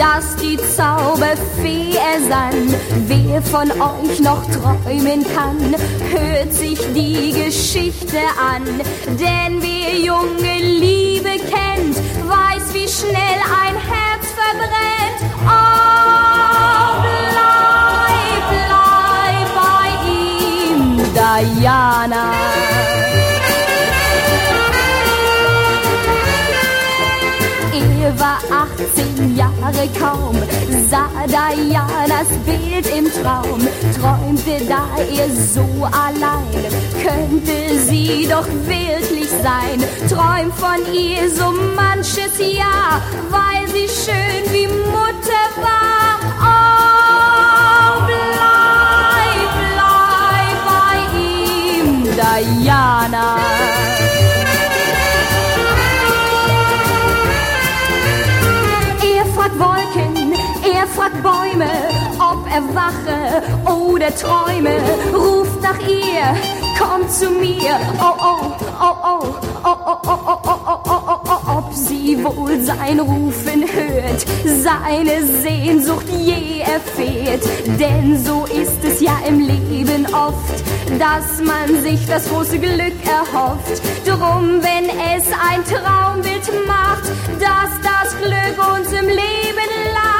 dass die Zauberfee ersann. Wer von euch noch träumen kann, hört sich die Geschichte an. Denn wer junge Liebe kennt, weiß, wie schnell ein Herz verbrennt. Oh, bleib, bleib bei ihm, Diana. 18 Jahre kaum, sah Dianas Bild im Traum, träumte, da er so allein, könnte sie doch wirklich sein. Träumt von ihr so manches Jahr, weil sie schön wie Mutter war. Oh, bleib, bleib bei ihm, Diana. Bäume, ob er wache oder träume, ruft nach ihr, kommt zu mir, oh oh, oh oh, oh oh, oh oh, oh oh, oh oh, oh, ob sie wohl sein Rufen hört, seine Sehnsucht je erfährt, denn so ist es ja im Leben oft, dass man sich das große Glück erhofft, drum wenn es ein Traumbild macht, dass das Glück uns im Leben lacht,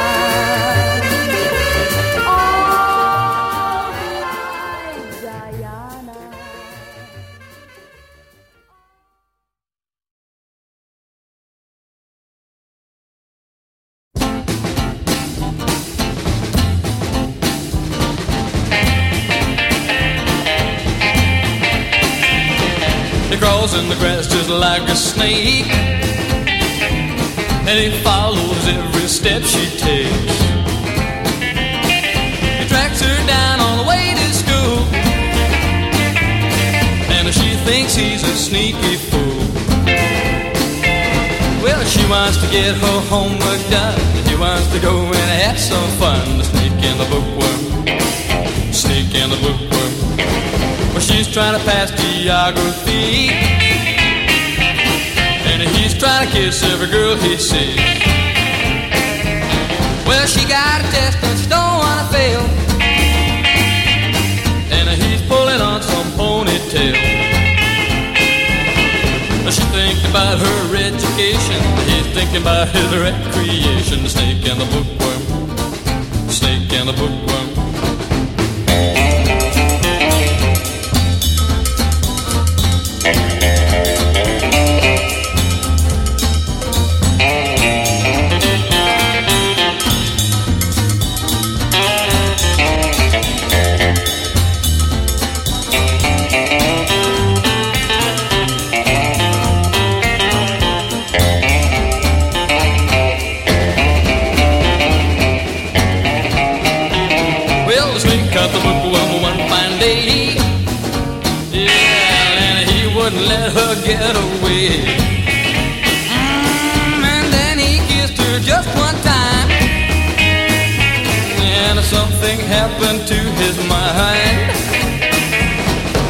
crawls in the grass just like a snake. And he follows every step she takes. He tracks her down on the way to school. And she thinks he's a sneaky fool. Well, she wants to get her homework done. He wants to go and have some fun. The snake and the bookworm. Snake and the bookworm. She's trying to pass geography. And he's trying to kiss every girl he sees. Well, she got a test and she don't want to fail. And he's pulling on some ponytail. Well, She thinks about her education. He's thinking about his recreation. The snake and the bookworm. Snake and the bookworm. Away. Mm, and then he kissed her just one time. And something happened to his mind.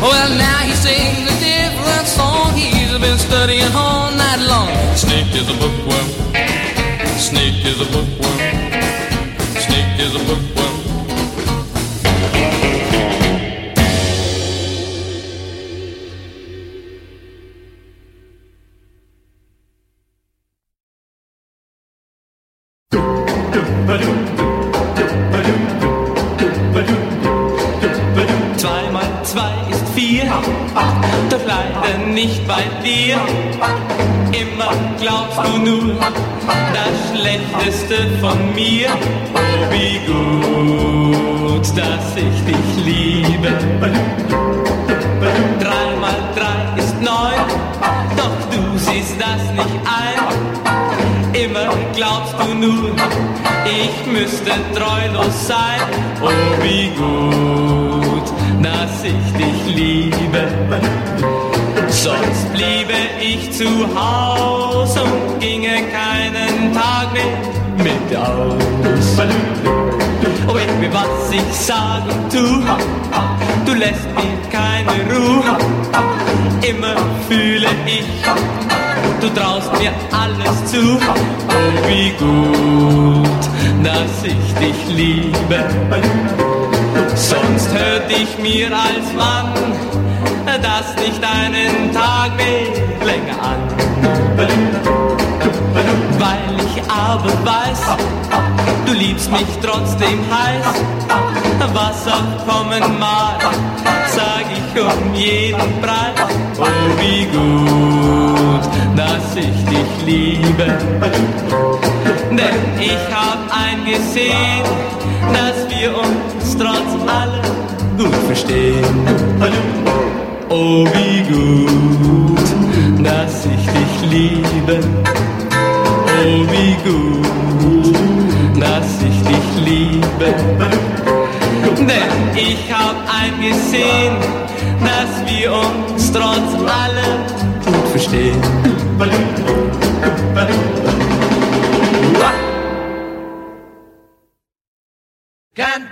Well, now he sings a different song. He's been studying all night long. Snake is a bookworm. Snake is a bookworm. Immer glaubst du nur das Schlechteste von mir. Oh, wie gut, dass ich dich liebe. Drei mal drei ist neun, doch du siehst das nicht ein. Immer glaubst du nur, ich müsste treulos sein. Oh, wie gut, dass ich dich liebe. Sonst bliebe ich zu Haus und ginge keinen Tag mehr mit aus. Oh Baby, was ich sag und tu, du lässt mir keine Ruhe. Immer fühle ich, du traust mir alles zu. Oh, wie gut, dass ich dich liebe. Sonst hört ich mir als Mann das nicht einen Tag mehr länger an weil ich aber weiß, du liebst mich trotzdem heiß. Was auch kommen mag, sag ich um jeden Preis. Oh, wie gut, dass ich dich liebe. Denn ich hab eingesehen, dass wir uns trotz allem gut verstehen. Oh, wie gut, dass ich dich liebe oh wie gut, dass ich dich liebe. Denn ich hab eingesehen, dass wir uns trotz allem gut verstehen. Can't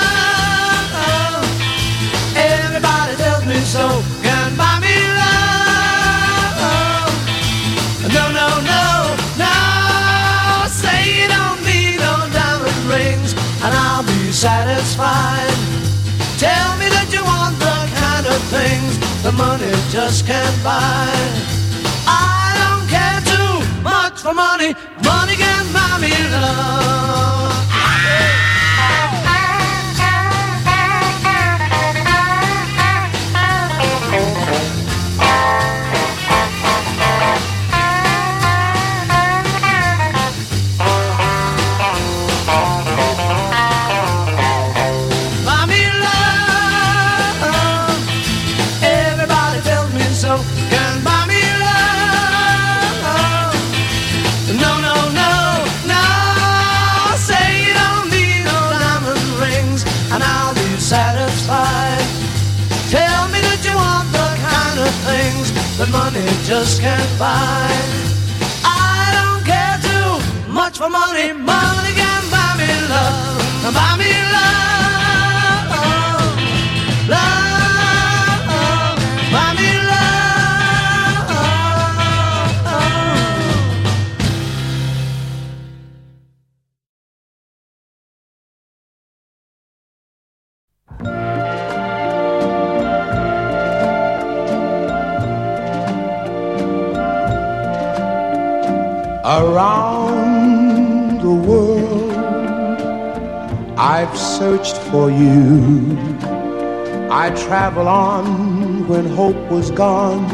So, can buy me love. No, no, no, no. Say you don't need no diamond rings, and I'll be satisfied. Tell me that you want the kind of things the money just can't buy. I don't care too much for money, money can buy me love. Just can't buy. I don't care too much for money. Money can buy me love. Buy me love. Around the world, I've searched for you. I travel on when hope was gone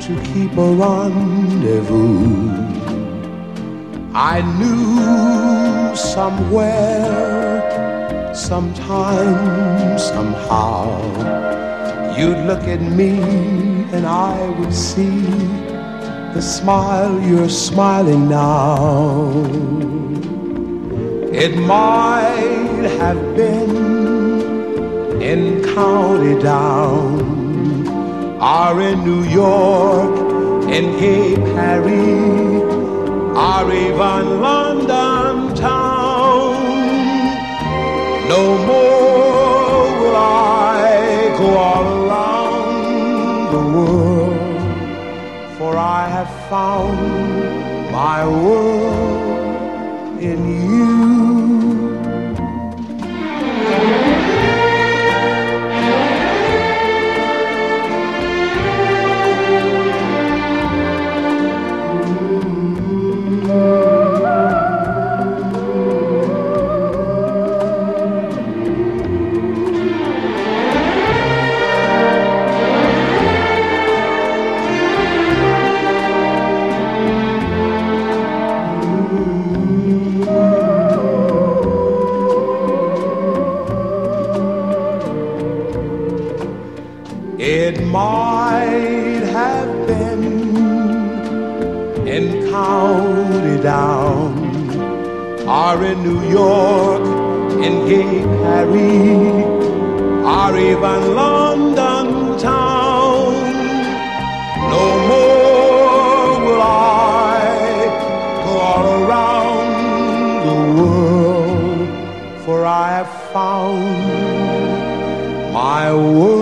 to keep a rendezvous. I knew somewhere, sometime, somehow, you'd look at me and I would see the smile you're smiling now. It might have been in County Down or in New York, in Gay Paris, or even London town. No more found my world or in New York, in Gay Paris, or even London town. No more will I go all around the world, for I have found my world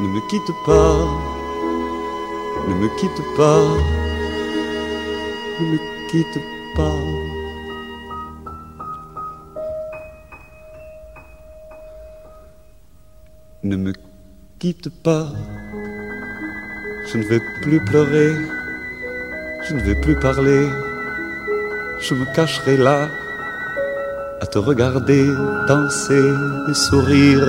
ne me quitte pas, ne me quitte pas, ne me quitte pas. Ne me quitte pas, je ne vais plus pleurer, je ne vais plus parler, je me cacherai là à te regarder danser et sourire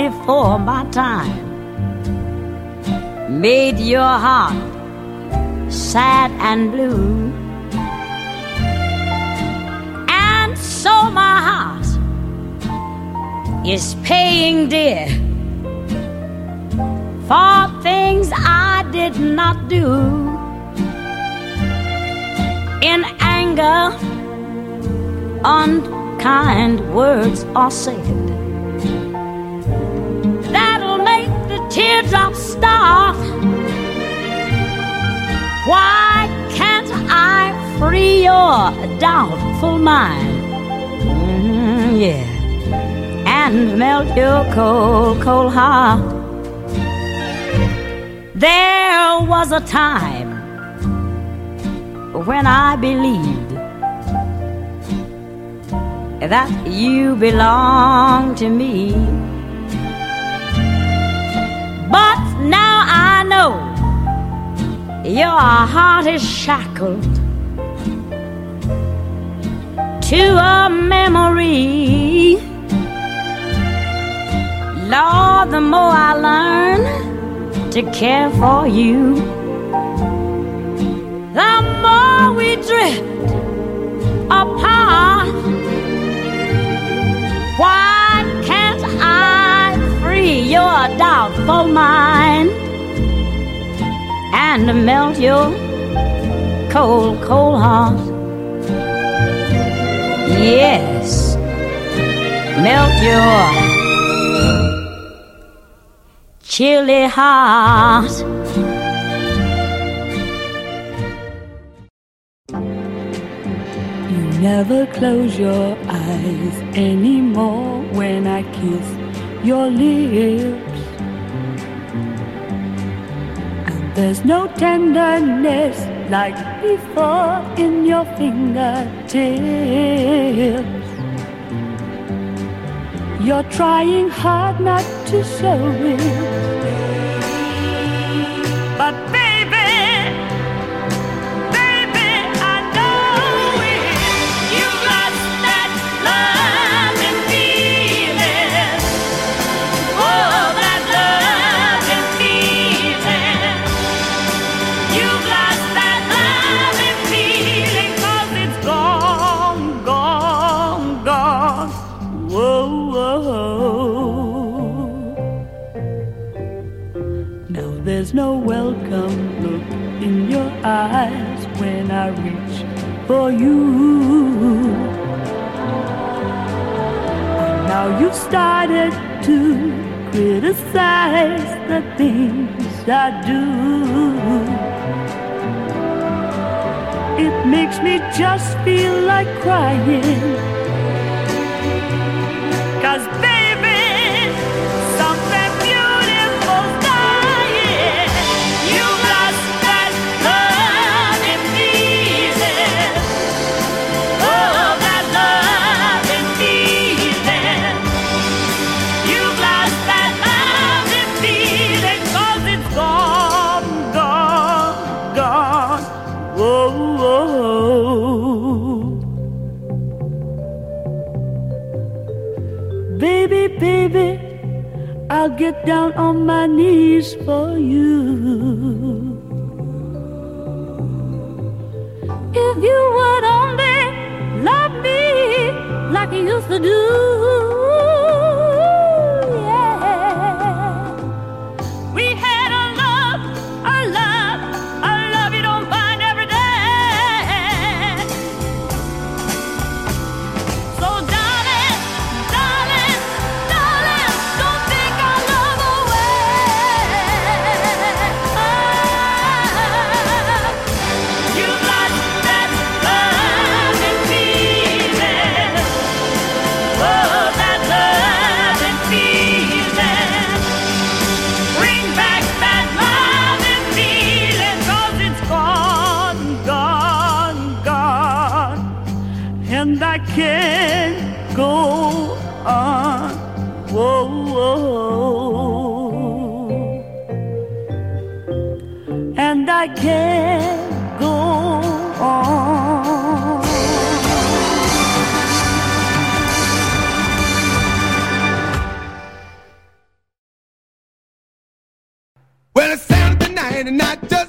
Before my time made your heart sad and blue. And so my heart is paying dear for things I did not do. In anger, unkind words are said teardrops stop. Why can't I free your doubtful mind? Mm, yeah, and melt your cold, cold heart. There was a time when I believed that you belong to me. But now I know your heart is shackled to a memory. Lord, the more I learn to care for you, the more we drift apart. Why free your doubtful mind and melt your cold, cold heart? Yes, melt your chilly heart. You never close your eyes anymore when I kiss your lips. And there's no tenderness like before in your fingertips. You're trying hard not to show it. I do. It makes me just feel like crying. Cause down on my can go on. Whoa, whoa. And I can't go on. Well, it's Saturday night and I just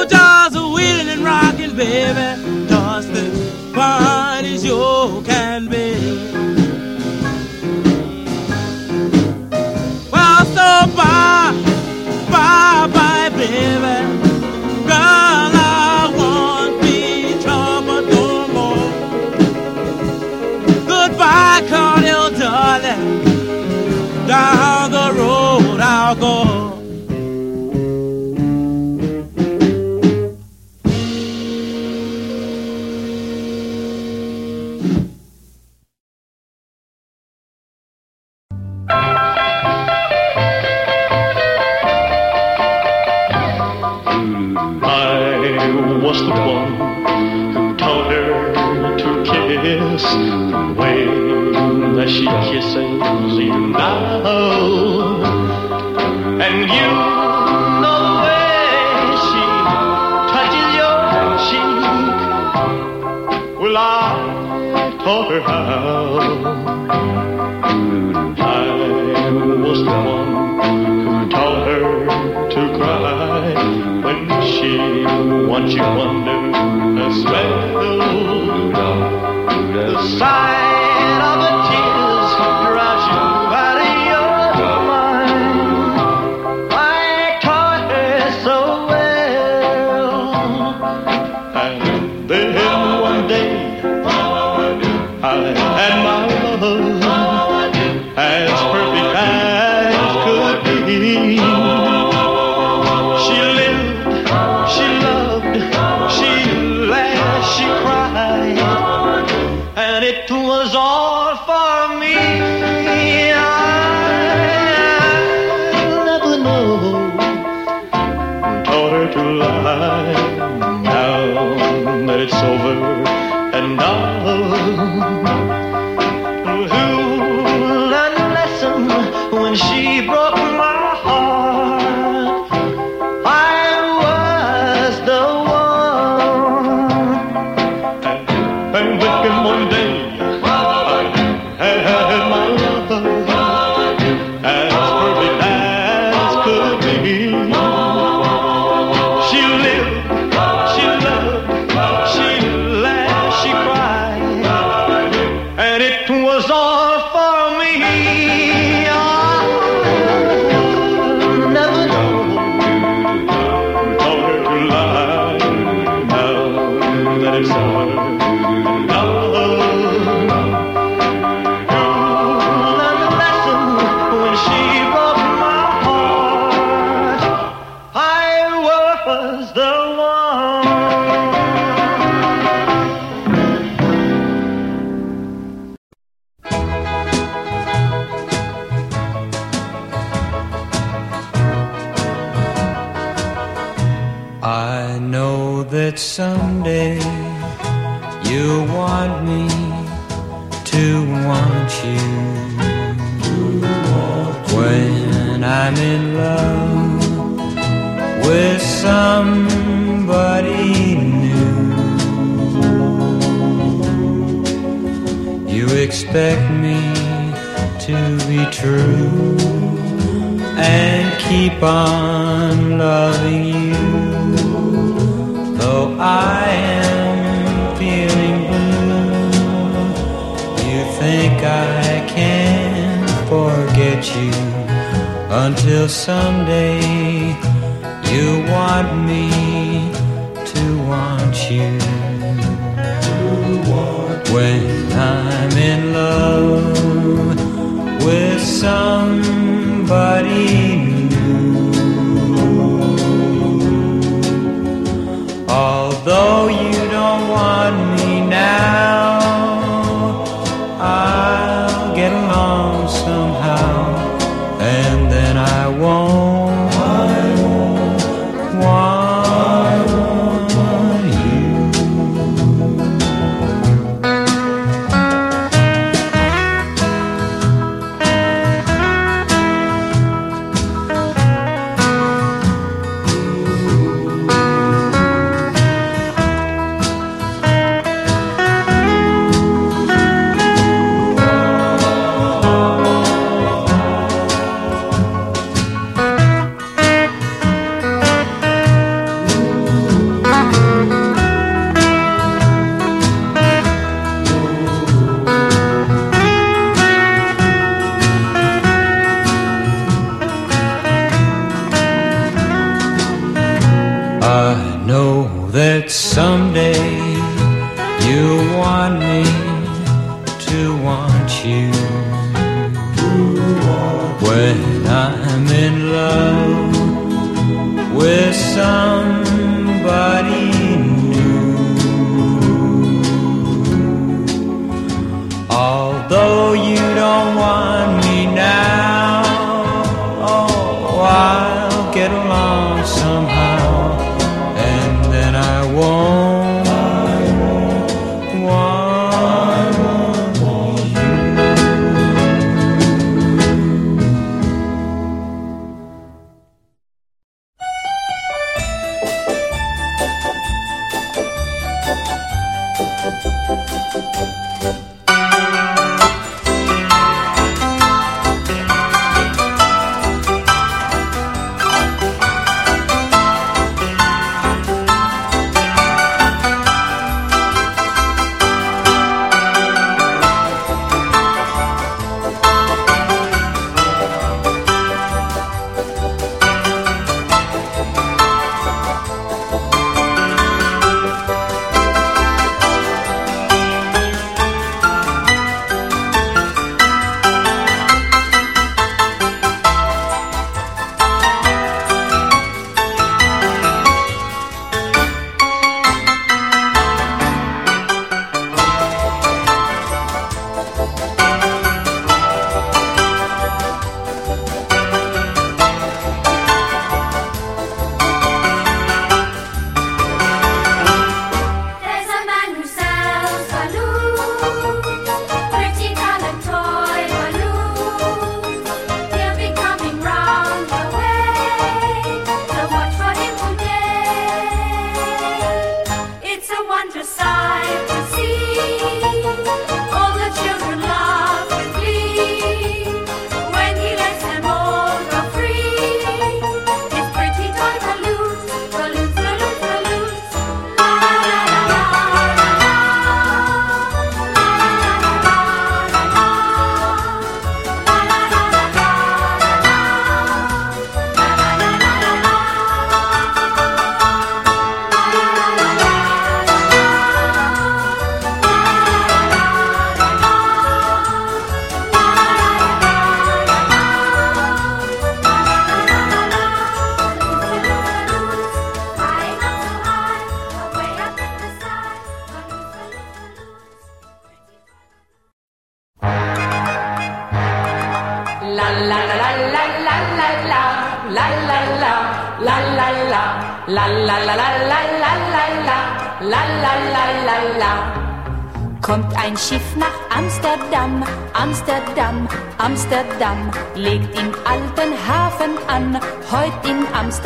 two jars of wheeling and rocking, baby. Toss the as you can be. Well, so bye, bye, bye, baby. like a Monday. keep on loving you, though I am feeling blue. You think I can forget you until someday you want me to want you. When I'm in love with somebody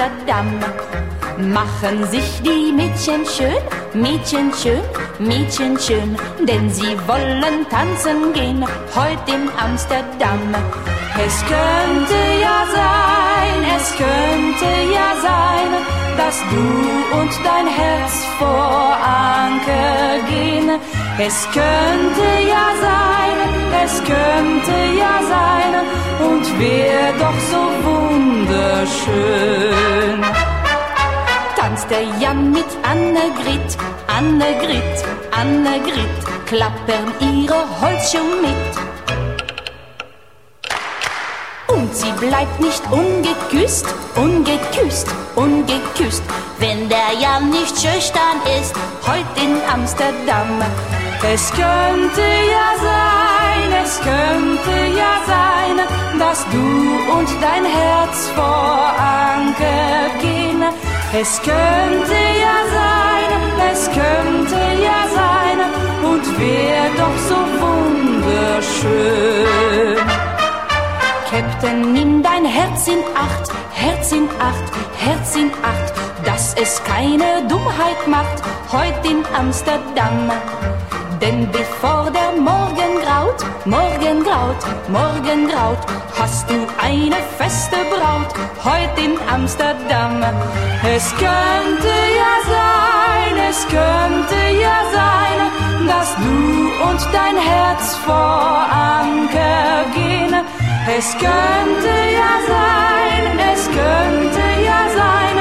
Amsterdam. Machen sich die Mädchen schön, Mädchen schön, Mädchen schön, denn sie wollen tanzen gehen, heut in Amsterdam. Es könnte ja sein, es könnte ja sein, dass du und dein Herz vor Anker gehen. Es könnte ja sein, es könnte ja sein und wär doch so wunderschön. Tanzt der Jan mit Annegrit, Annegrit, Annegrit, klappern ihre Holzschuhe mit. Und sie bleibt nicht ungeküsst, ungeküsst, ungeküsst, wenn der Jan nicht schüchtern ist, heut in Amsterdam. Es könnte ja sein, es könnte ja sein, dass du und dein Herz vor Anker gehen. Es könnte ja sein, es könnte ja sein, und wär doch so wunderschön. Captain, nimm dein Herz in Acht, Herz in Acht, Herz in Acht, dass es keine Dummheit macht, heut in Amsterdam. Denn bevor der Morgen graut, Morgen graut, Morgen graut, hast du eine feste Braut, heut in Amsterdam. Es könnte ja sein, es könnte ja sein, dass du und dein Herz vor Anker gehen. Es könnte ja sein, es könnte ja sein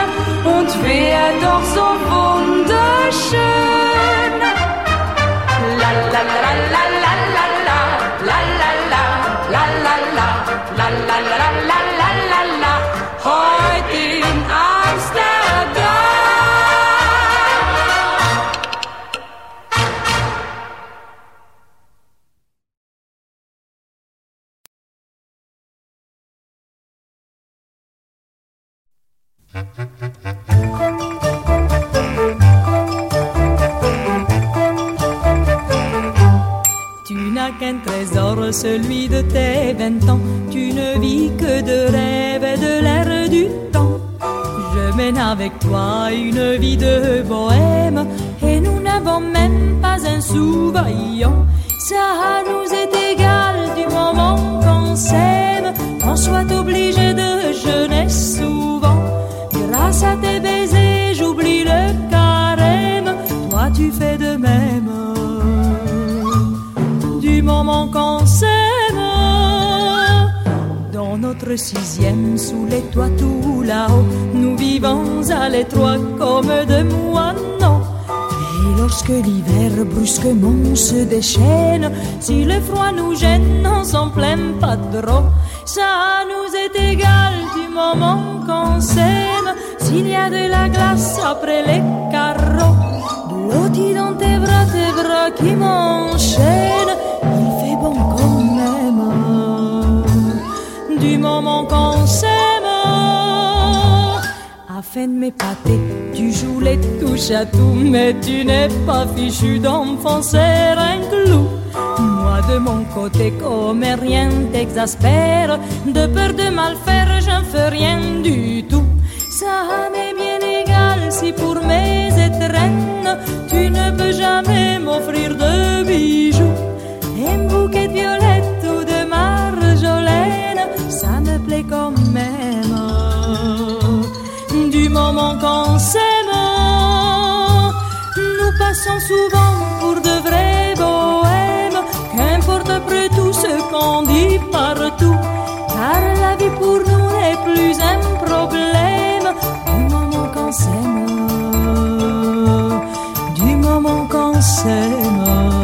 und wär doch so wunderschön. Heute n'as qu'un trésor, celui de tes vingt ans. Tu ne vis que de rêves et de l'air du temps. Je mène avec toi une vie de bohème et nous n'avons même pas un sous-vaillant. Ça nous est égal du moment qu'on s'aime, qu'on soit obligé de jeunesse souvent. Grâce à tes baisers, j'oublie le carême. Toi, tu fais de même moment qu'on s'aime. Dans notre sixième, sous les toits tout là-haut, nous vivons à l'étroit comme deux moineaux. Et lorsque l'hiver brusquement se déchaîne, si le froid nous gêne, on s'en plaint pas trop. Ça nous est égal du moment qu'on s'aime, s'il y a de la glace après les carreaux. L'eau dans tes bras, tes bras qui m'enchaînent, de m'épater, tu joues les touches à tout, mais tu n'es pas fichu d'enfoncer un clou. Moi de mon côté, comme rien t'exaspère, de peur de mal faire, j'en fais rien du tout. Ça m'est bien égal si pour mes étrennes, tu ne peux jamais m'offrir de bijoux. Un bouquet de violettes ou de marjolaine, ça me plaît même. Du moment qu'on s'aime, nous passons souvent pour de vrais bohèmes, qu'importe après tout ce qu'on dit partout, car la vie pour nous n'est plus un problème. Du moment qu'on s'aime, du moment qu'on s'aime,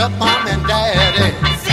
up mom and daddy.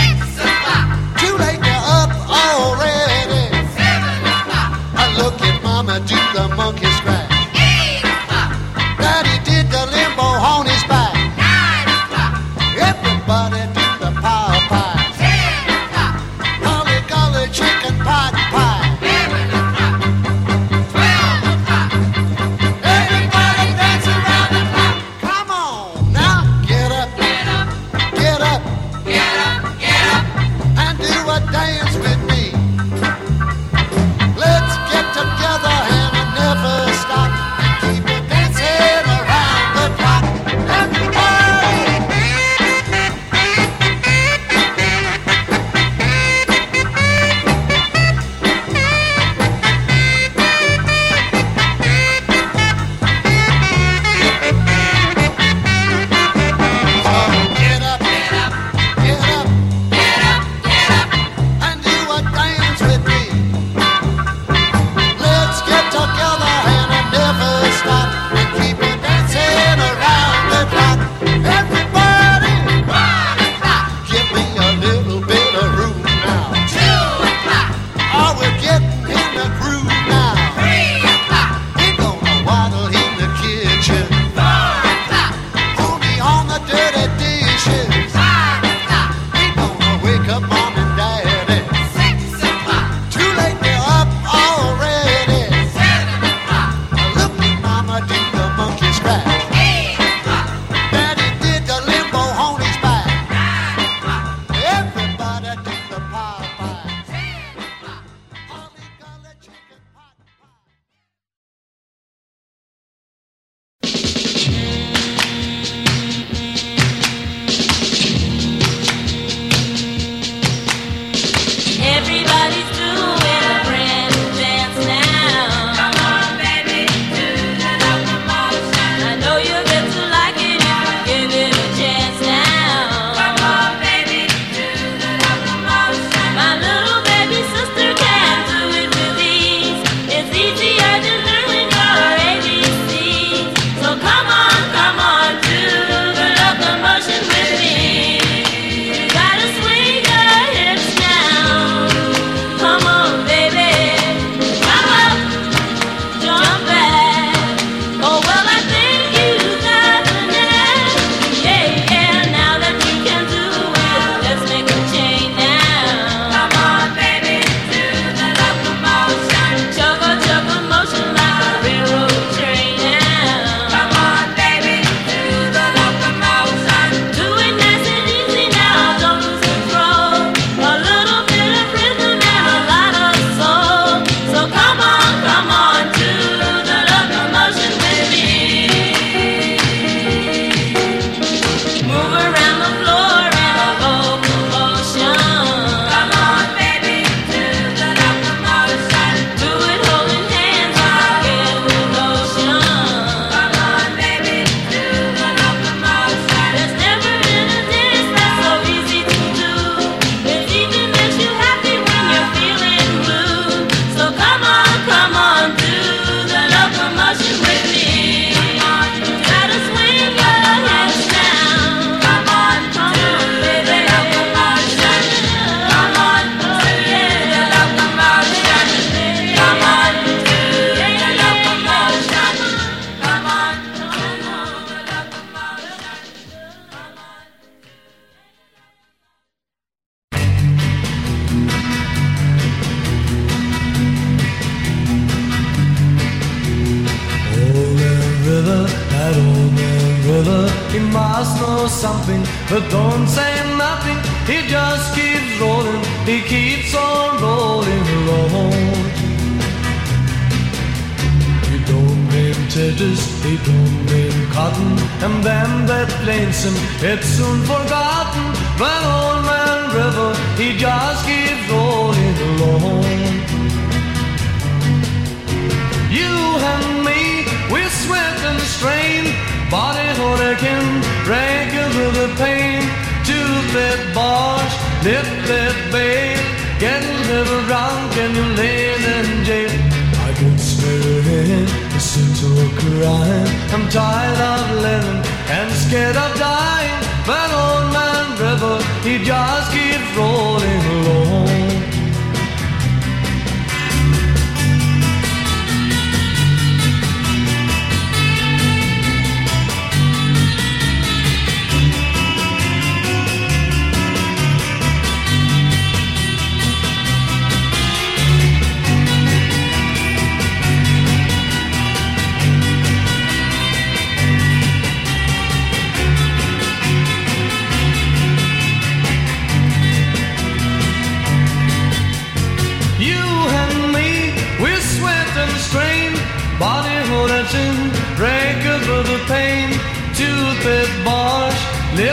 the pain. Two-bit boys, nip-bit babe, getting little drunk and you're laying in jail. I can smell it, the to a crying. I'm tired of living and scared of dying. But old man river, he just keeps rolling.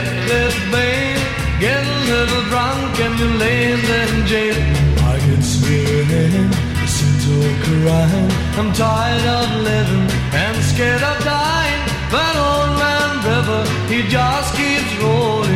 reckless, babe. Get a little drunk and you lay in jail. I can swear it, listen to a crying. I'm tired of living and scared of dying. But old man river, he just keeps rolling.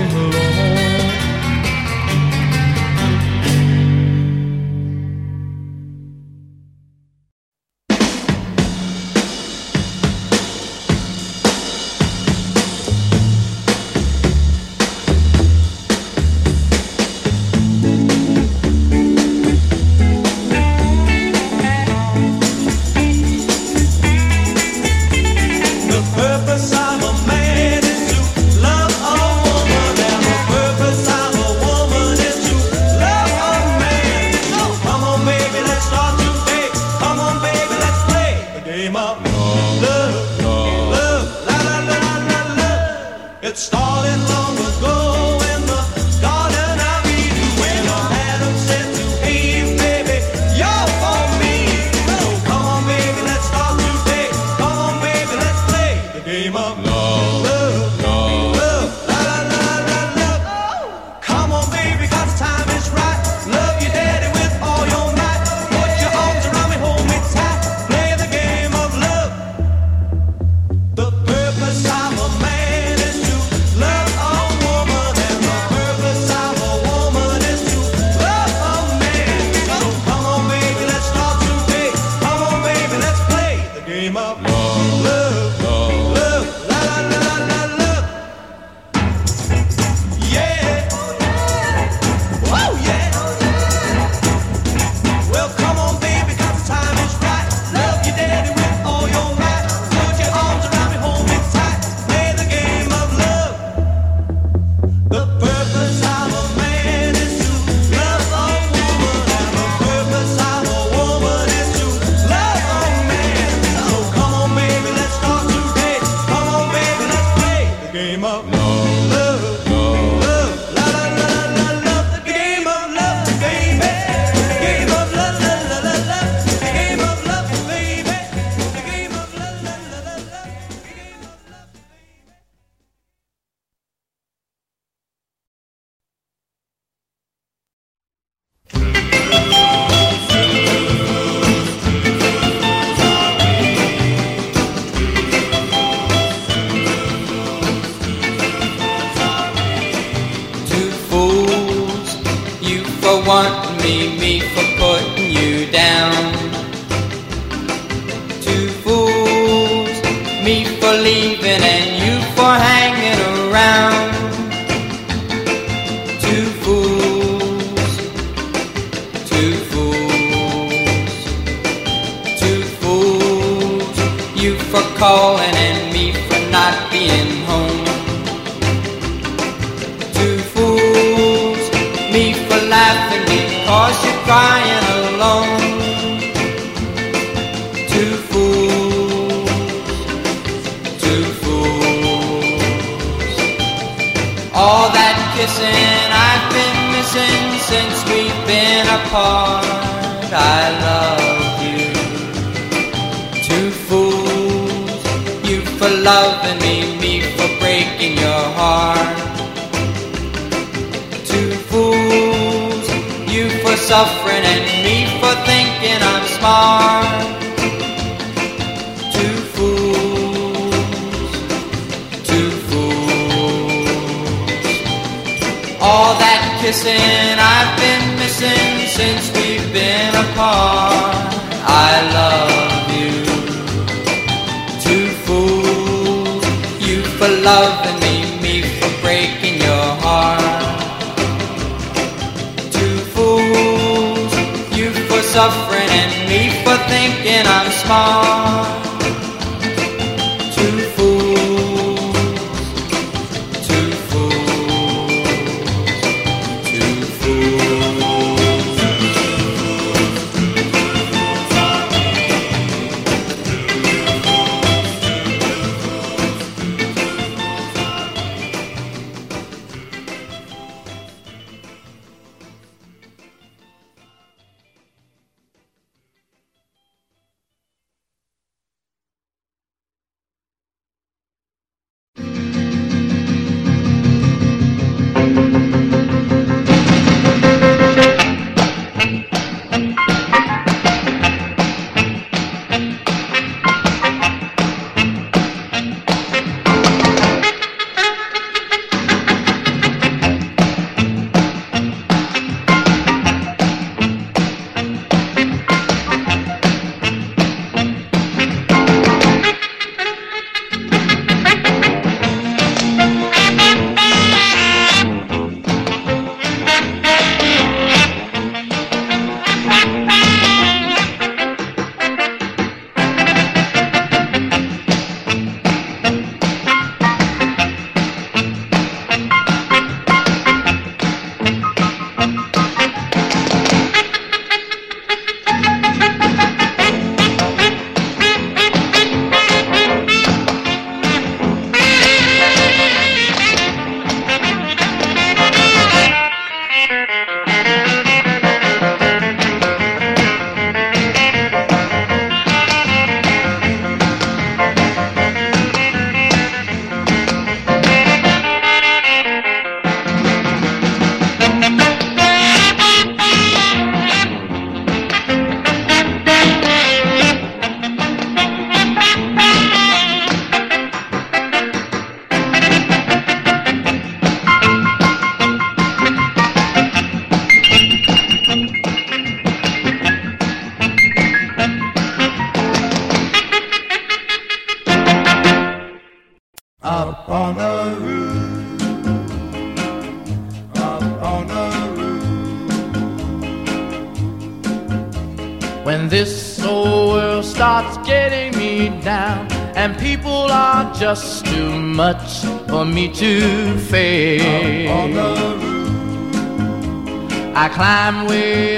Loving me, me for breaking your heart. Two fools, you for suffering and me for thinking I'm smart. Two fools, two fools. All that kissing I've been missing since we've been apart. I love for loving me, me for breaking your heart. Two fools, you for suffering and me for thinking I'm smart.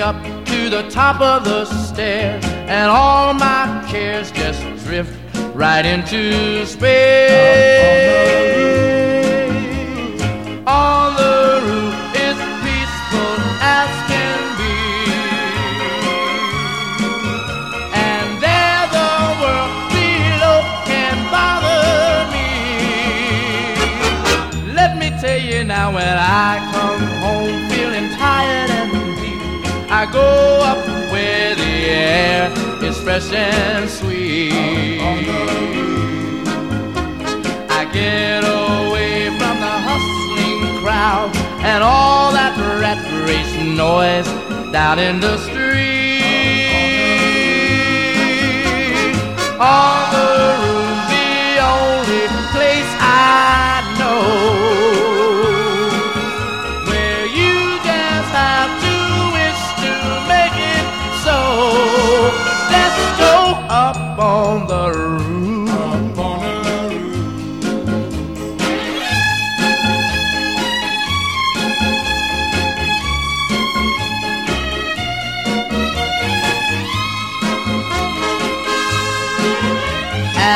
Up to the top of the stairs and all my cares just drift right into space. On the roof is peaceful as can be. And there the world below can bother me. Let me tell you now when I go up where the air is fresh and sweet. I get away from the hustling crowd and all that rat race noise down in the street. On the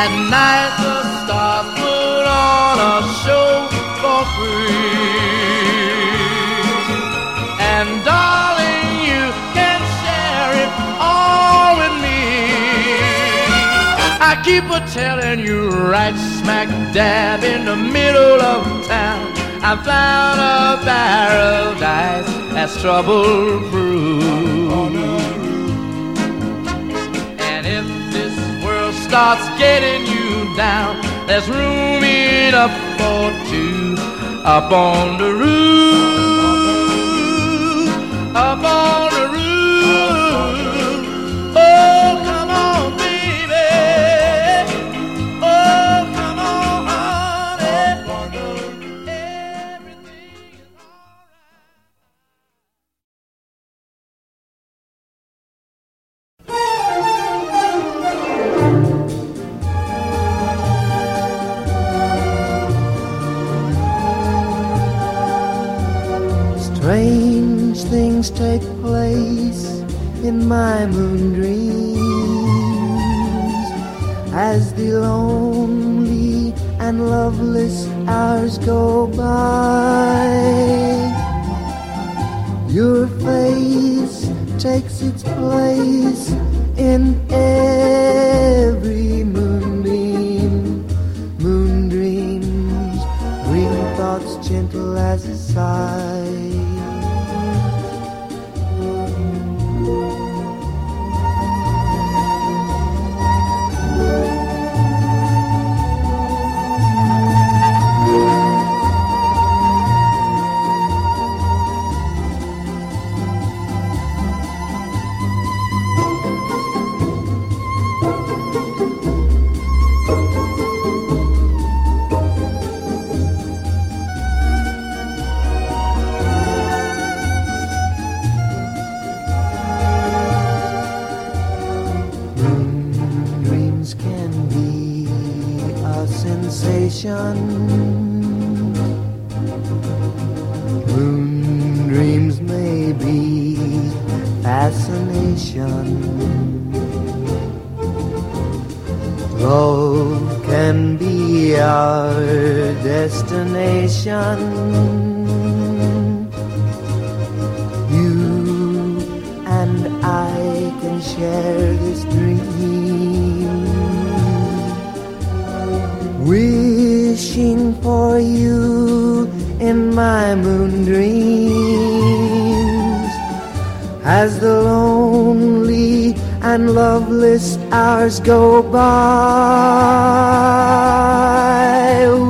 At night the stars put on a show for free. And darling, you can share it all with me. I keep a telling you right smack dab in the middle of town. I found a paradise that's trouble proof. Starts getting you down, there's room enough for two up on the roof. Up on Dreams can be a sensation. Moon dreams may be fascination. Love can be our destination. Moon dreams as the lonely and loveless hours go by.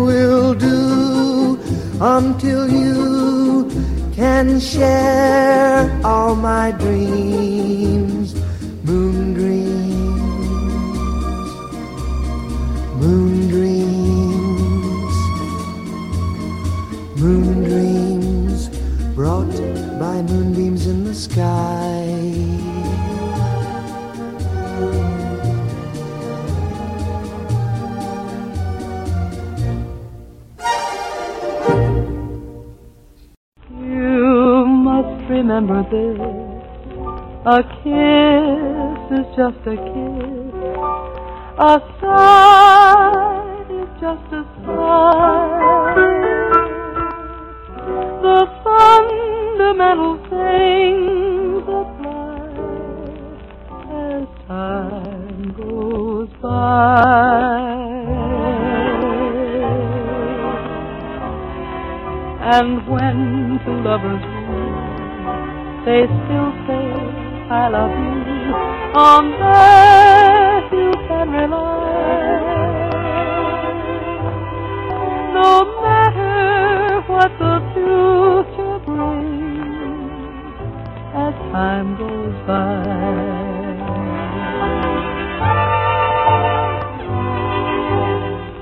We'll do until you can share all my dreams. Remember this. A kiss is just a kiss. A sigh is just a sigh. The fundamental things apply as time goes by. And when two lovers they still say, I love you. On that you can rely. No matter what the future brings, as time goes by.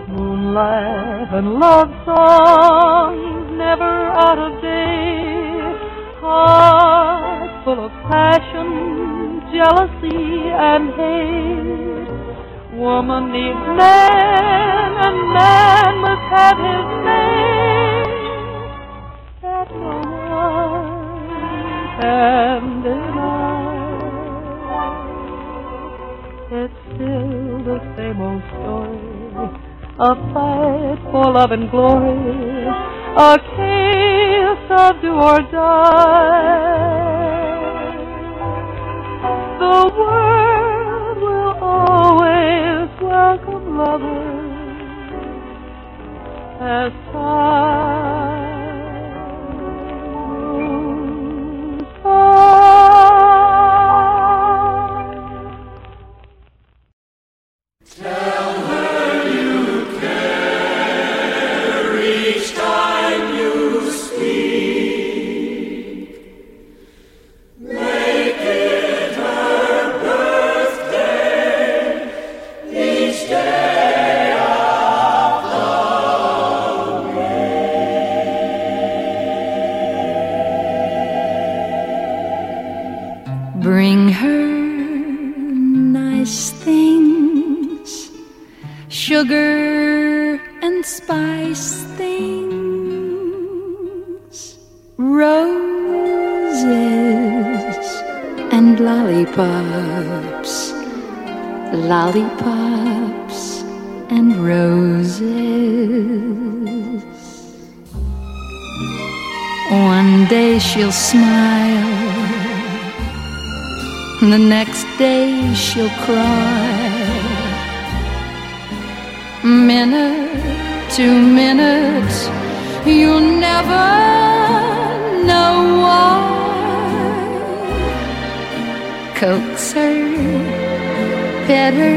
Moonlight and love songs never out of date. Hearts full of passion, jealousy, and hate. Woman needs man, and man must have his mate. That can deny. It's still the same old story. A fight for love and glory. A of do or die. The world will always welcome lovers as time lollipops, lollipops and roses. One day she'll smile. The next day she'll cry. Minute to minute, you'll never Coax her, better.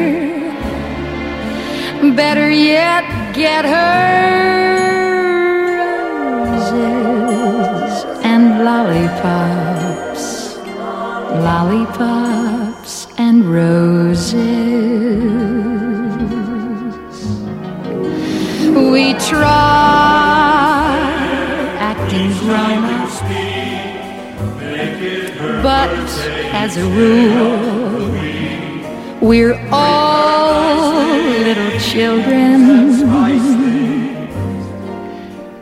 better yet, get her roses and lollipops lollipops and roses. We try acting grown as a rule, we're all little children,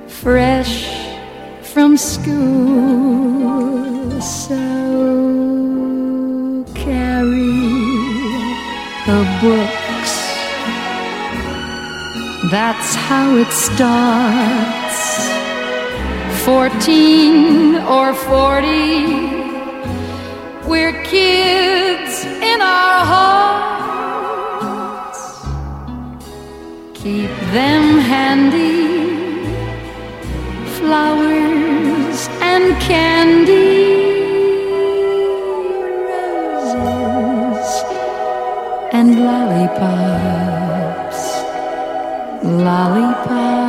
fresh from school. So carry the books. That's how it starts. Fourteen or forty, we're kids in our hearts. Keep them handy, flowers and candy. Roses and lollipops, lollipops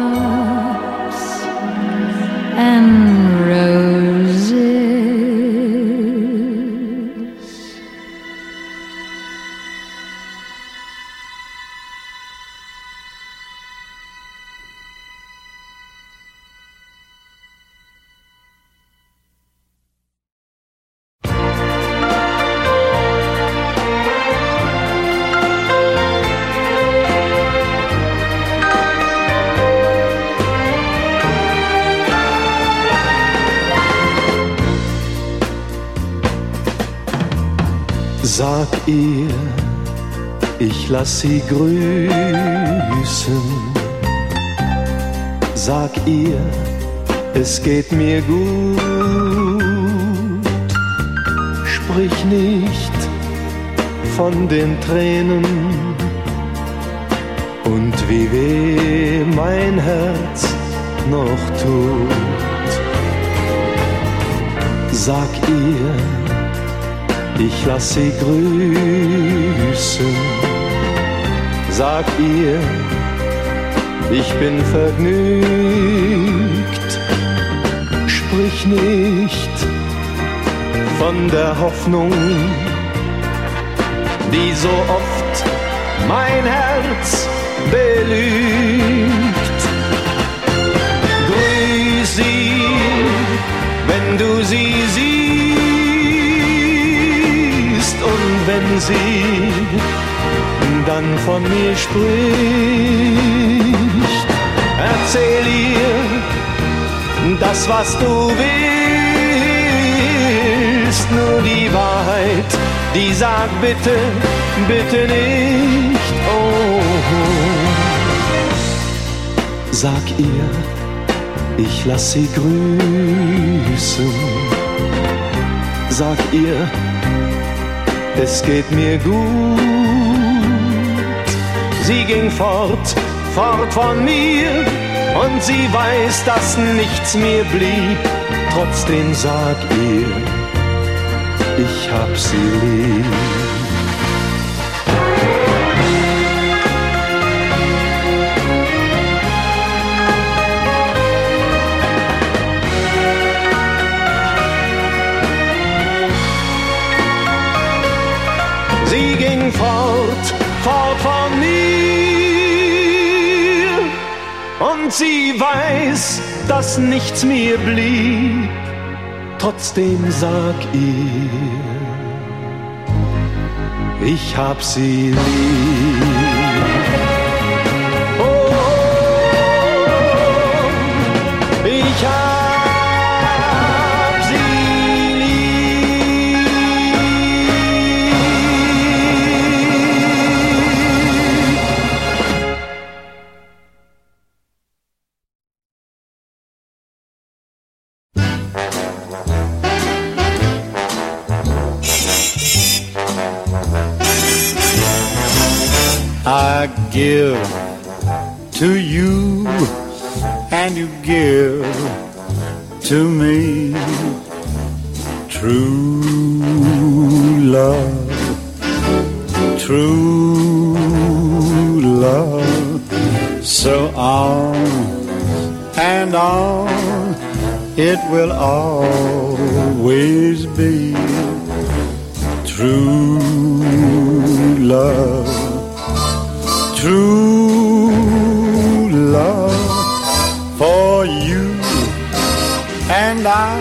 lass sie grüßen. Sag ihr, es geht mir gut. Sprich nicht von den Tränen und wie weh mein Herz noch tut. Sag ihr, ich lass sie grüßen. Sag ihr, ich bin vergnügt. Sprich nicht von der Hoffnung, die so oft mein Herz belügt. Grüß sie, wenn du sie siehst und wenn sie dann von mir spricht. Erzähl ihr das, was du willst, nur die Wahrheit, die sagt bitte, bitte nicht. Oh, sag ihr, ich lass sie grüßen. Sag ihr, es geht mir gut. Sie ging fort, fort von mir und sie weiß, dass nichts mir blieb. Trotzdem sag ihr, ich hab sie lieb. Und sie weiß, dass nichts mir blieb. Trotzdem sag ihr, ich hab sie lieb. Give to me true love, true love. So on and on it will always be true love true love for you. And I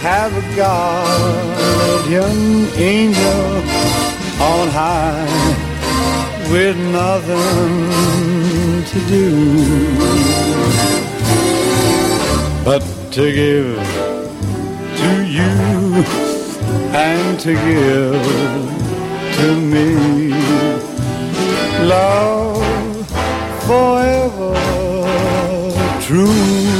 have a guardian angel on high with nothing to do. But to give to you and to give to me love forever true.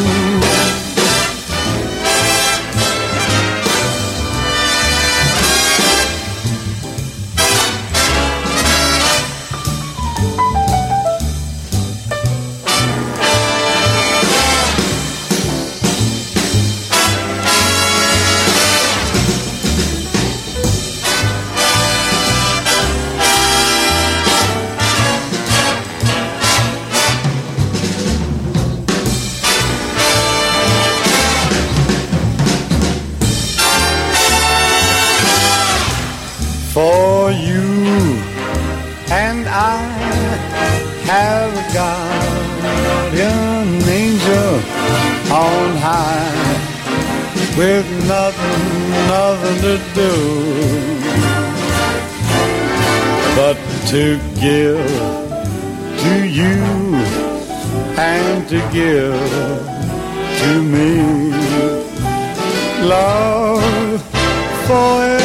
With nothing, nothing to do. But to give to you and to give to me. Love forever